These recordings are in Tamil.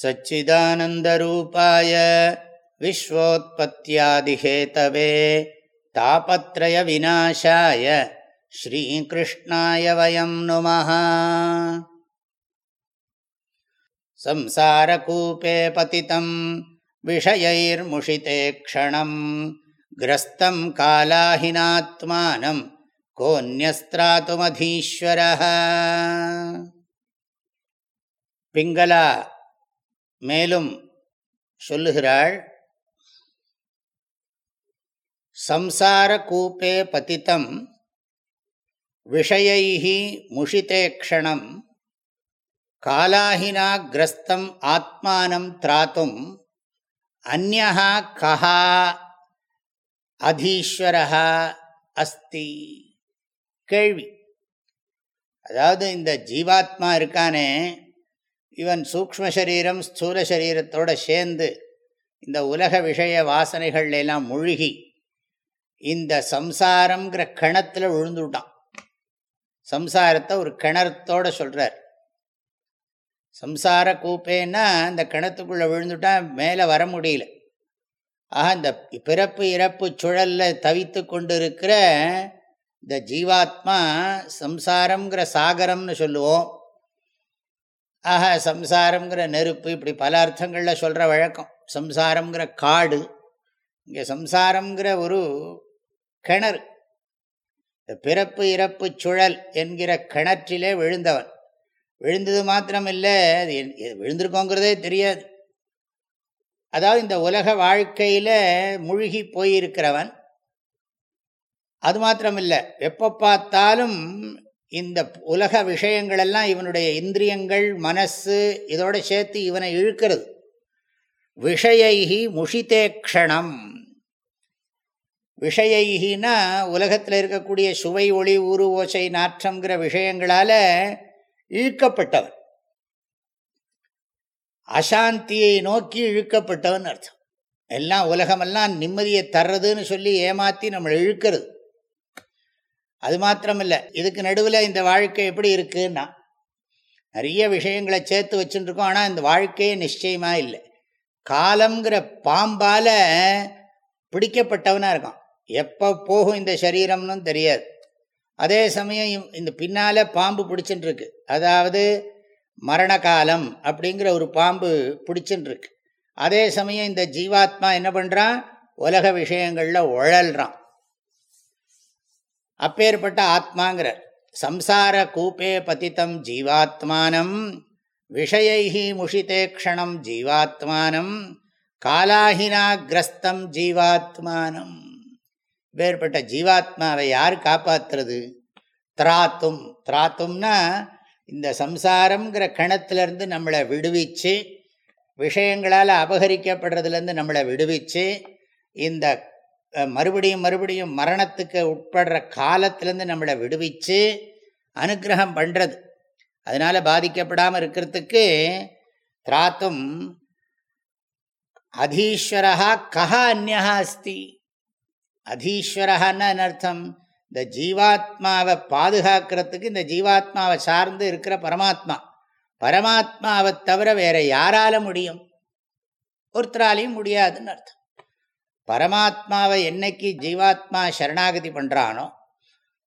सच्चिदानन्दरूपाय विश्वोत्पत्त्यादिहेतवे तापत्रयविनाशाय श्रीकृष्णाय वयं नुमः संसारकूपे पतितं विषयैर्मुषिते क्षणं ग्रस्तं कालाहिनात्मानं कोऽन्यस्त्रातुमधीश्वरः पिङ्गला மேலும் சொல்லுகிறாள் சம்சார கூப்பே பதித்தம் விஷயைஹி முஷிதேக்ஷணம் காலாஹினாகிரஸ்தம் ஆத்மானம் திராத்தும் அந்நா கஹா அதீஸ்வரா அஸ்தி. கேள்வி. அதாவது இந்த ஜீவாத்மா இருக்கானே இவன் சூக்ம சரீரம் ஸ்தூல சரீரத்தோடு சேர்ந்து இந்த உலக விஷய வாசனைகள் எல்லாம் மூழ்கி இந்த சம்சாரங்கிற கிணத்துல விழுந்துவிட்டான் சம்சாரத்தை ஒரு கிணறத்தோட சொல்கிறார் சம்சார கூப்பேன்னா இந்த கிணத்துக்குள்ளே விழுந்துட்டான் மேலே வர முடியல. ஆக இந்த பிறப்பு இறப்பு சுழலில் தவித்து கொண்டு இருக்கிற இந்த ஜீவாத்மா சம்சாரங்கிற சாகரம்னு சொல்லுவோம். ஆக சம்சாரங்கிற நெருப்பு இப்படி பல அர்த்தங்களில் சொல்கிற வழக்கம். சம்சாரங்கிற காடு இங்கே சம்சாரங்கிற ஒரு கிணறு பிறப்பு இறப்பு சுழல் என்கிற கிணற்றிலே விழுந்தவன். விழுந்தது மாத்திரமில்லை அது விழுந்திருக்கோங்கிறதே தெரியாது. அதாவது இந்த உலக வாழ்க்கையில் மூழ்கி போயிருக்கிறவன் அது மாத்திரமில்லை. எப்போ பார்த்தாலும் இந்த உலக விஷயங்களெல்லாம் இவனுடைய இந்திரியங்கள் மனசு இதோட சேர்த்து இவனை இழுக்கிறது. விஷயைகி முஷிதேக்ஷணம் விஷயைகினா உலகத்தில் இருக்கக்கூடிய சுவை ஒளி ஊறு ஓசை நாற்றங்கிற விஷயங்களால் இழுக்கப்பட்டவன். அசாந்தியை நோக்கி இழுக்கப்பட்டவன் அர்த்தம். எல்லாம் உலகமெல்லாம் நிம்மதியை தர்றதுன்னு சொல்லி ஏமாற்றி நம்மளை இழுக்கிறது. அது மாத்திரமில்லை. இதுக்கு நடுவில் இந்த வாழ்க்கை எப்படி இருக்குன்னா நிறைய விஷயங்களை சேர்த்து வச்சுட்டுருக்கோம். ஆனால் இந்த வாழ்க்கையே நிச்சயமாக இல்லை. காலங்கிற பாம்பால் பிடிக்கப்பட்டவனாக இருக்கான். எப்போ போகும் இந்த சரீரம்னு தெரியாது. அதே சமயம் இந்த பின்னால் பாம்பு பிடிச்சுட்டுருக்கு. அதாவது மரண காலம் அப்படிங்கிற ஒரு பாம்பு பிடிச்சுட்டுருக்கு. அதே சமயம் இந்த ஜீவாத்மா என்ன பண்ணுறான் உலக விஷயங்களில் உழல்றான். அப்பேற்பட்ட ஆத்மாங்கிறார். சம்சார கூப்பே பதித்தம் ஜீவாத்மானம் விஷயைஹி முஷிதேக்ஷணம் ஜீவாத்மானம் காலாஹினா கிரஸ்தம் ஜீவாத்மானம். வேறுபட்ட ஜீவாத்மாவை யார் காப்பாற்றுறது திராத்தும். திராத்தும்னா இந்த சம்சாரங்கிற கணத்திலேருந்து நம்மளை விடுவிச்சு விஷயங்களால் அபகரிக்கப்படுறதுலேருந்து நம்மளை விடுவிச்சு இந்த மறுபடியும் மறுபடியும் மரணத்துக்கு உட்படுற காலத்திலேருந்து நம்மளை விடுவிச்சு அனுகிரகம் பண்ணுறது அதனால் பாதிக்கப்படாமல் இருக்கிறதுக்கு திராத்தும் அதீஸ்வரா கஹா அந்யா அஸ்தி. அதீஸ்வரஹான்னு அர்த்தம்? இந்த ஜீவாத்மாவை பாதுகாக்கிறதுக்கு இந்த ஜீவாத்மாவை சார்ந்து இருக்கிற பரமாத்மா. பரமாத்மாவை தவிர வேற யாரால முடியும்? ஒருத்தராலையும் முடியாதுன்னு அர்த்தம். பரமாத்மாவை என்னைக்கு ஜீவாத்மா சரணாகதி பண்ணுறானோ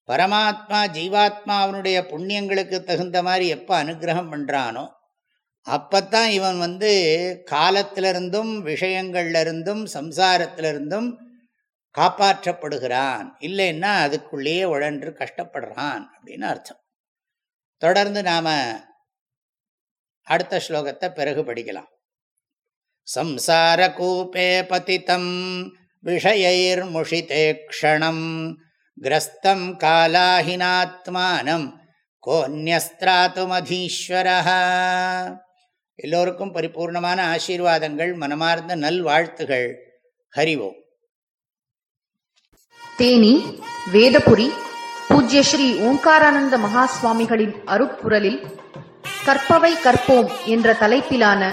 பரமாத்மா ஜீவாத்மாவனுடைய புண்ணியங்களுக்கு தகுந்த மாதிரி எப்போ அனுகிரகம் பண்ணுறானோ அப்போத்தான் இவன் வந்து காலத்திலிருந்தும் விஷயங்கள்லேருந்தும் சம்சாரத்திலிருந்தும் காப்பாற்றப்படுகிறான். இல்லைன்னா அதுக்குள்ளேயே உழன்று கஷ்டப்படுறான் அப்படின்னு அர்த்தம். தொடர்ந்து நாம் அடுத்த ஸ்லோகத்தை பிறகு படிக்கலாம். संसारकूपे पतितं विषयैर्मुषिते क्षणं ग्रस्तं कालाहिनात्मानं கோன்யஸ்திராத்துமதீஸ்வரः எல்லோருக்கும் பரிபூர்ணமான ஆசீர்வாதங்கள் மனமார்ந்த நல்வாழ்த்துகள் ஹரிவோம் தேனி வேதபுரி பூஜ்ய ஸ்ரீ ஓங்காரானந்த மகா சுவாமிகளின் அருப்புரலில் கற்பவை கற்போம் என்ற தலைப்பிலான